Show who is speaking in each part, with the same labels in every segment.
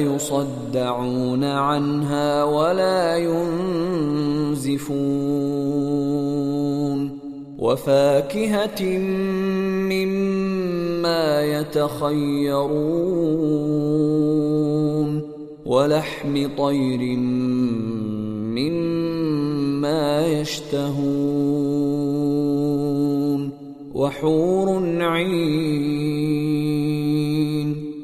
Speaker 1: يصدعون عنها ولا ينزفون وفاكهة مما يتخيرون ولحم طير مما يشتهون وحور عين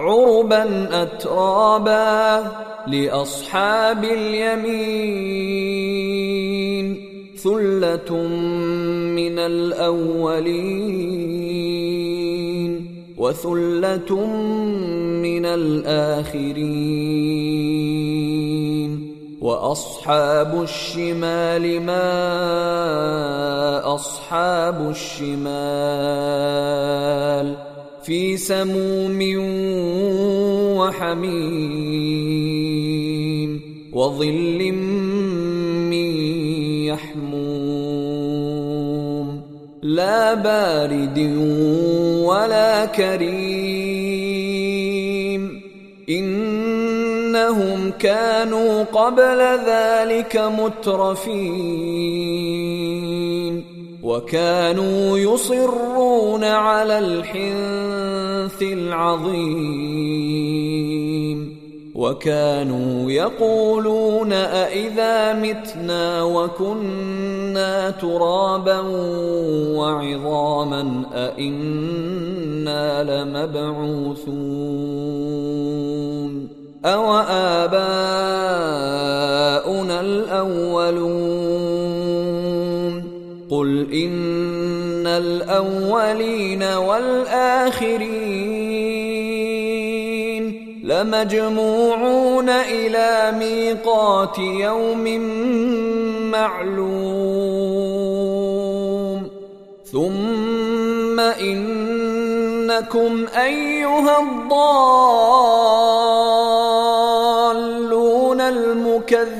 Speaker 1: عربا اترابا لاصحاب اليمين ثله من الاولين وثله من الاخرين واصحاب الشمال ما اصحاب الشمال في سموم وحميم وظل من يحموم. لا بارد ولا كريم. إنهم كانوا قبل ذلك مترفين. وكانوا يصرون على الحنث العظيم. وكانوا يقولون أإذا متنا وكنا ترابا وعظاما أإنا لمبعوثون. أو آباؤنا الأولون قل إن الأولين والآخرين لمجموعون إلى ميقات يوم معلوم ثم إنكم أيها الضالون المكذبون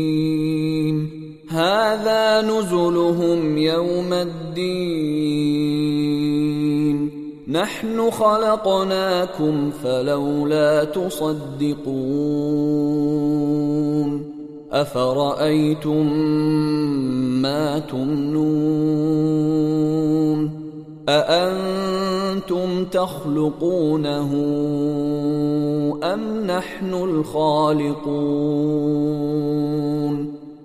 Speaker 1: هذا نزلهم يوم الدين. نحن خلقناكم فلولا تصدقون. أفرأيتم ما تمنون؟ أأنتم تخلقونه أم نحن الخالقون؟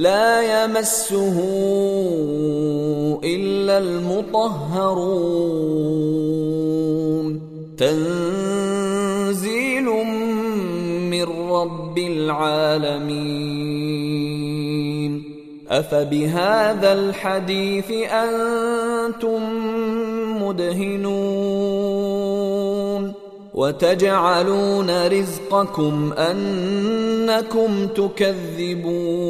Speaker 1: لا يمسه إلا المطهرون. تنزيل من رب العالمين. أفبهذا الحديث أنتم مدهنون. وتجعلون رزقكم أنكم تكذبون.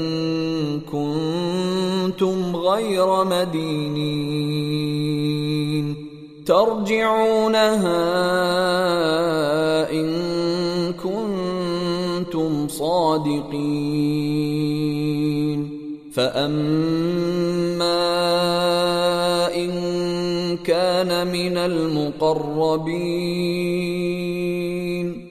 Speaker 1: كنتم غير مدينين. ترجعونها إن كنتم صادقين. فأما إن كان من المقربين.